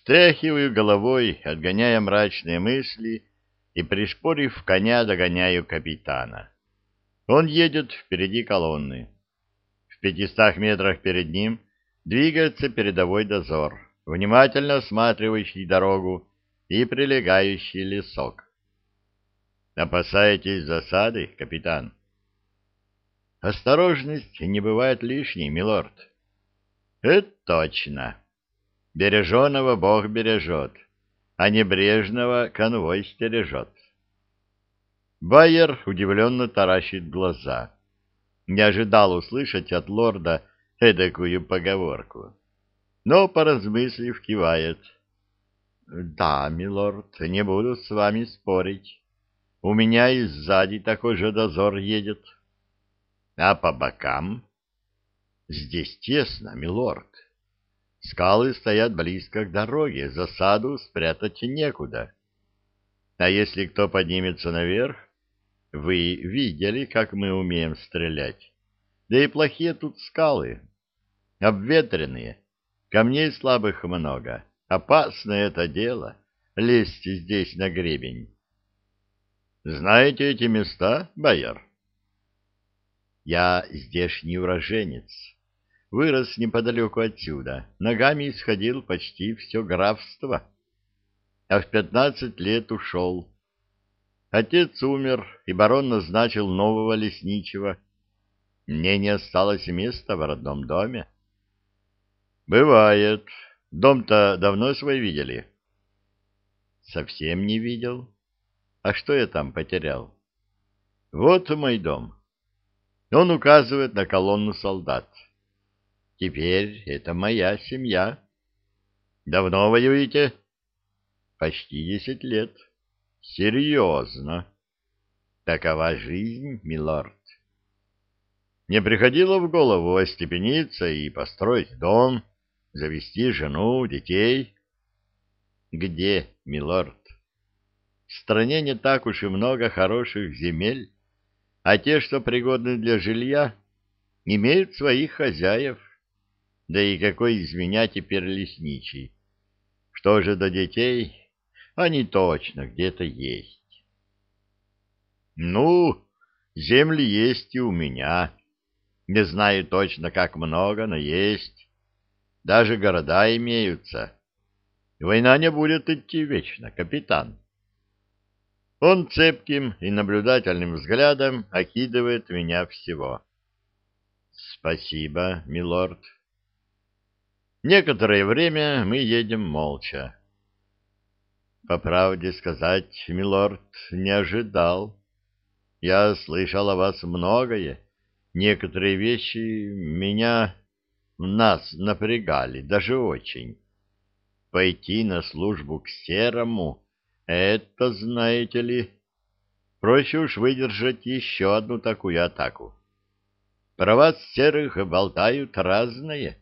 Встряхиваю головой, отгоняя мрачные мысли, и, пришпорив коня, догоняю капитана. Он едет впереди колонны. В пятистах метрах перед ним двигается передовой дозор, внимательно осматривающий дорогу и прилегающий лесок. Опасаетесь засады, капитан? Осторожность не бывает лишней, милорд. Это точно. Береженого Бог бережет, а небрежного конвой стережет. Байер удивленно таращит глаза. Не ожидал услышать от лорда эдакую поговорку. Но, поразмыслив, кивает. — Да, милорд, не буду с вами спорить. У меня и сзади такой же дозор едет. — А по бокам? — Здесь тесно, милорд. Скалы стоят близко к дороге, засаду спрятать некуда. А если кто поднимется наверх, вы видели, как мы умеем стрелять. Да и плохие тут скалы. Обветренные. Камней слабых много. Опасное это дело — лезть здесь на гребень. Знаете эти места, бояр? Я здешний уроженец. Вырос неподалеку отсюда. Ногами исходил почти все графство. А в пятнадцать лет ушел. Отец умер, и барон назначил нового лесничего. Мне не осталось места в родном доме. Бывает. Дом-то давно свой видели? Совсем не видел. А что я там потерял? Вот мой дом. Он указывает на колонну солдат. Теперь это моя семья. Давно воюете? Почти десять лет. Серьезно. Такова жизнь, милорд. Не приходило в голову остепениться и построить дом, завести жену, детей? Где, милорд? В стране не так уж и много хороших земель, а те, что пригодны для жилья, имеют своих хозяев. Да и какой из меня теперь лесничий? Что же до детей? Они точно где-то есть. Ну, земли есть и у меня. Не знаю точно, как много, но есть. Даже города имеются. Война не будет идти вечно, капитан. Он цепким и наблюдательным взглядом окидывает меня всего. Спасибо, милорд. Некоторое время мы едем молча. По правде сказать, милорд, не ожидал. Я слышал о вас многое. Некоторые вещи меня, нас напрягали, даже очень. Пойти на службу к серому это, знаете ли, проще уж выдержать еще одну такую атаку. Про вас серых болтают разные.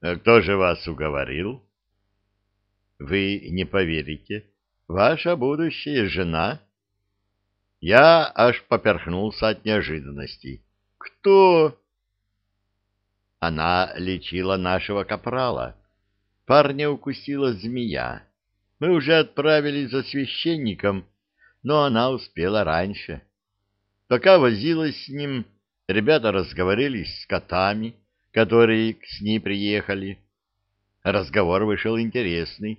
А кто же вас уговорил? Вы не поверите. Ваша будущая жена. Я аж поперхнулся от неожиданности. Кто? Она лечила нашего капрала. Парня укусила змея. Мы уже отправились за священником, но она успела раньше. Пока возилась с ним, ребята разговорились с котами, которые с ней приехали. Разговор вышел интересный.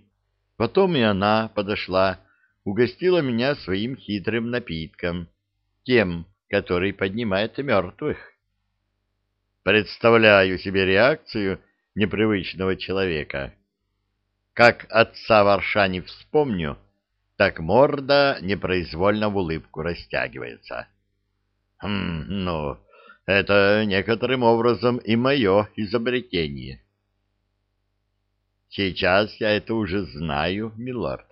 Потом и она подошла, угостила меня своим хитрым напитком, тем, который поднимает мертвых. Представляю себе реакцию непривычного человека. Как отца Варша не вспомню, так морда непроизвольно в улыбку растягивается. Хм, ну, это некоторым образом и мое изобретение. Сейчас я это уже знаю, милорд.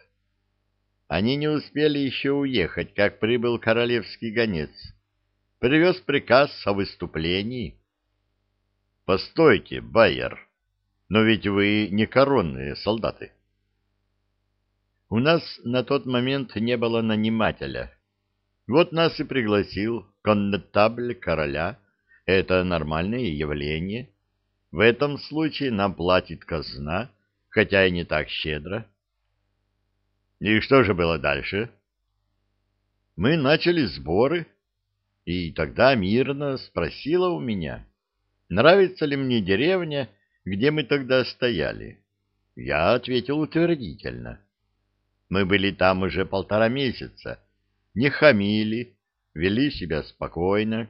Они не успели еще уехать, как прибыл королевский гонец. Привез приказ о выступлении. Постойте, Байер, но ведь вы не коронные солдаты. У нас на тот момент не было нанимателя. Вот нас и пригласил коннетабль короля. Это нормальное явление. В этом случае нам платит казна, хотя и не так щедро. И что же было дальше? Мы начали сборы, и тогда мирно спросила у меня, нравится ли мне деревня, где мы тогда стояли. Я ответил утвердительно. Мы были там уже полтора месяца, не хамили, вели себя спокойно,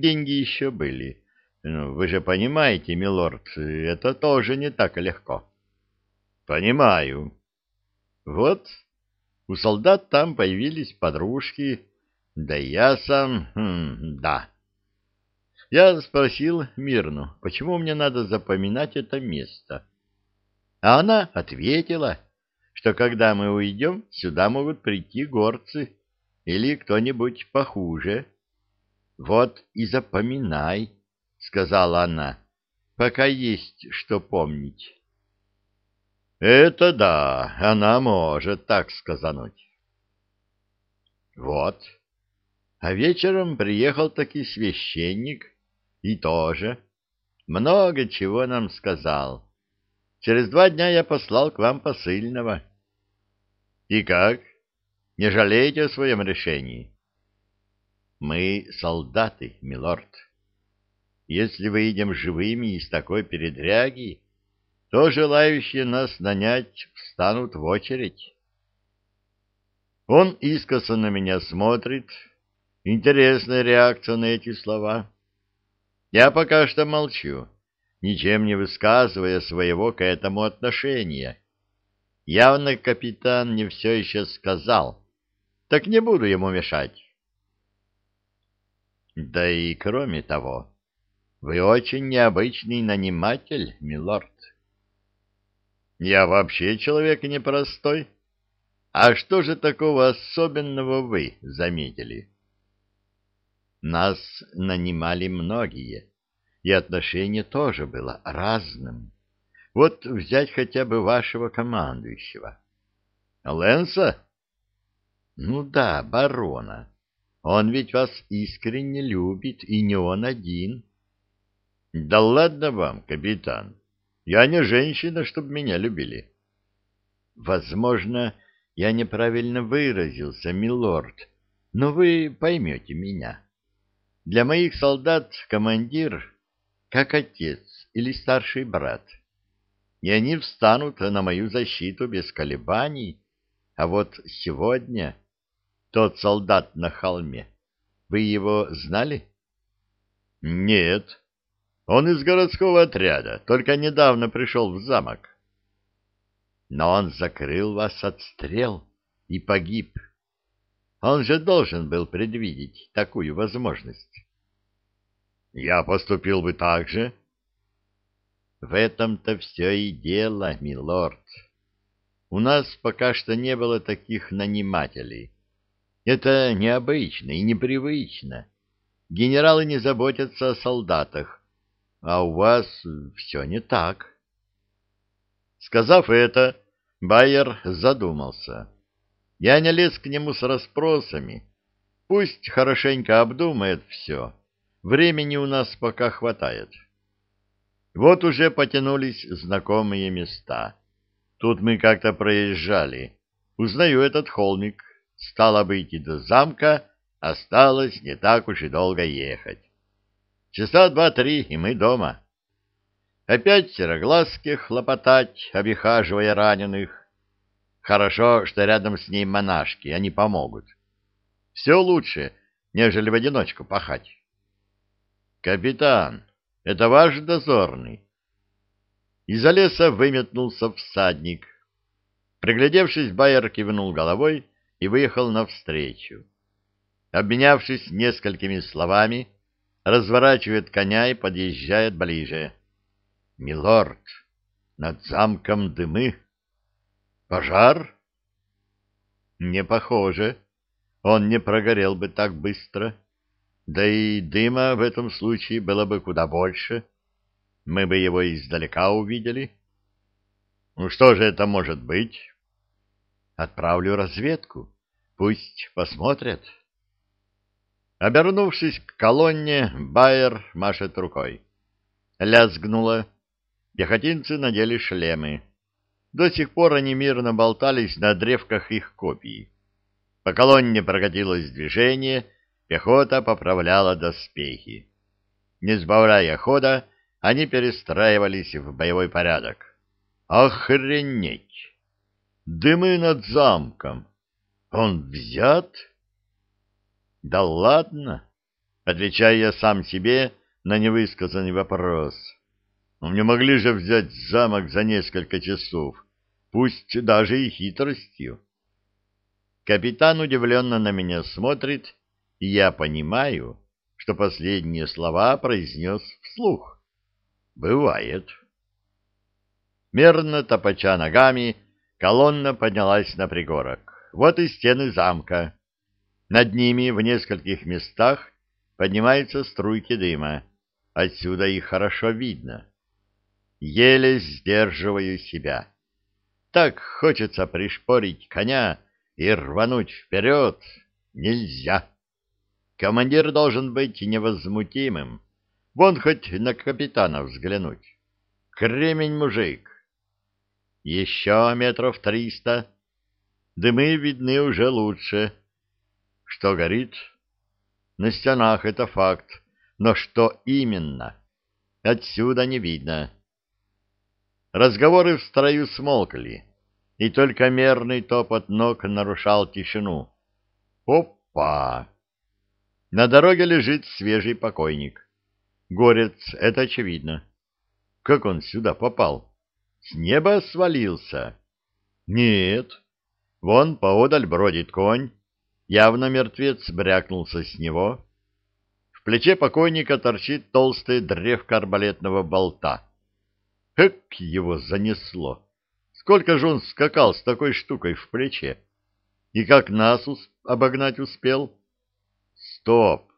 деньги еще были. Ну, вы же понимаете, милорд, это тоже не так легко. Понимаю. Вот, у солдат там появились подружки, да я сам... Хм, да. Я спросил Мирну, почему мне надо запоминать это место. А она ответила, что когда мы уйдем, сюда могут прийти горцы или кто-нибудь похуже. Вот и запоминай, — сказала она, — пока есть что помнить. Это да, она может так сказануть. Вот. А вечером приехал таки священник и тоже много чего нам сказал. Через два дня я послал к вам посыльного. И как? Не жалеете о своем решении? Мы солдаты, милорд. Если выйдем живыми из такой передряги, то желающие нас нанять встанут в очередь. Он искоса на меня смотрит. Интересная реакция на эти слова. Я пока что молчу ничем не высказывая своего к этому отношения. Явно капитан не все еще сказал, так не буду ему мешать. Да и кроме того, вы очень необычный наниматель, милорд. Я вообще человек непростой. А что же такого особенного вы заметили? Нас нанимали многие, и отношение тоже было разным. Вот взять хотя бы вашего командующего. Лэнса? Ну да, барона. Он ведь вас искренне любит, и не он один. Да ладно вам, капитан. Я не женщина, чтобы меня любили. Возможно, я неправильно выразился, милорд, но вы поймете меня. Для моих солдат командир как отец или старший брат, и они встанут на мою защиту без колебаний. А вот сегодня тот солдат на холме, вы его знали? Нет, он из городского отряда, только недавно пришел в замок. Но он закрыл вас от стрел и погиб. Он же должен был предвидеть такую возможность. Я поступил бы так же. В этом-то все и дело, милорд. У нас пока что не было таких нанимателей. Это необычно и непривычно. Генералы не заботятся о солдатах, а у вас все не так. Сказав это, Байер задумался. Я не лез к нему с расспросами. Пусть хорошенько обдумает все. Времени у нас пока хватает. Вот уже потянулись знакомые места. Тут мы как-то проезжали. Узнаю этот холмик. Стало быть, и до замка осталось не так уж и долго ехать. Часа два-три, и мы дома. Опять сероглазки хлопотать, обихаживая раненых. Хорошо, что рядом с ней монашки, они помогут. Все лучше, нежели в одиночку пахать. «Капитан, это ваш дозорный?» Из-за леса выметнулся всадник. Приглядевшись, Байер кивнул головой и выехал навстречу. Обменявшись несколькими словами, разворачивает коня и подъезжает ближе. «Милорд, над замком дымы. Пожар?» «Не похоже. Он не прогорел бы так быстро». Да и дыма в этом случае было бы куда больше. Мы бы его издалека увидели. Ну что же это может быть? Отправлю разведку. Пусть посмотрят. Обернувшись к колонне, Байер машет рукой. Лязгнуло. Пехотинцы надели шлемы. До сих пор они мирно болтались на древках их копий. По колонне прокатилось движение, пехота поправляла доспехи. Не сбавляя хода, они перестраивались в боевой порядок. Охренеть! Дымы над замком. Он взят? Да ладно, отвечаю я сам себе на невысказанный вопрос. Но не могли же взять замок за несколько часов, пусть даже и хитростью. Капитан удивленно на меня смотрит, и я понимаю, что последние слова произнес вслух. Бывает. Мерно топача ногами, колонна поднялась на пригорок. Вот и стены замка. Над ними в нескольких местах поднимаются струйки дыма. Отсюда их хорошо видно. Еле сдерживаю себя. Так хочется пришпорить коня и рвануть вперед. Нельзя. Командир должен быть невозмутимым. Вон хоть на капитана взглянуть. Кремень мужик. Еще метров триста. Дымы видны уже лучше. Что горит? На стенах это факт. Но что именно? Отсюда не видно. Разговоры в строю смолкли, и только мерный топот ног нарушал тишину. Опа! На дороге лежит свежий покойник. Горец, это очевидно. Как он сюда попал? С неба свалился? Нет. Вон поодаль бродит конь. Явно мертвец брякнулся с него. В плече покойника торчит толстая древко арбалетного болта. Эк, его занесло! Сколько же он скакал с такой штукой в плече? И как нас обогнать успел? Стоп!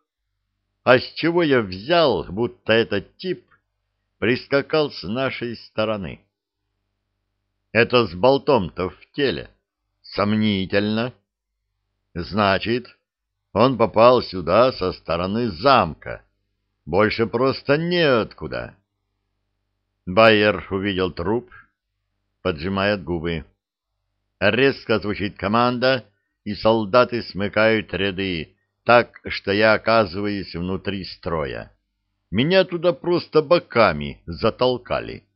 А с чего я взял, будто этот тип прискакал с нашей стороны? Это с болтом-то в теле. Сомнительно. Значит, он попал сюда со стороны замка. Больше просто неоткуда. Байер увидел труп, поджимает губы. Резко звучит команда, и солдаты смыкают ряды, так что я оказываюсь внутри строя. Меня туда просто боками затолкали.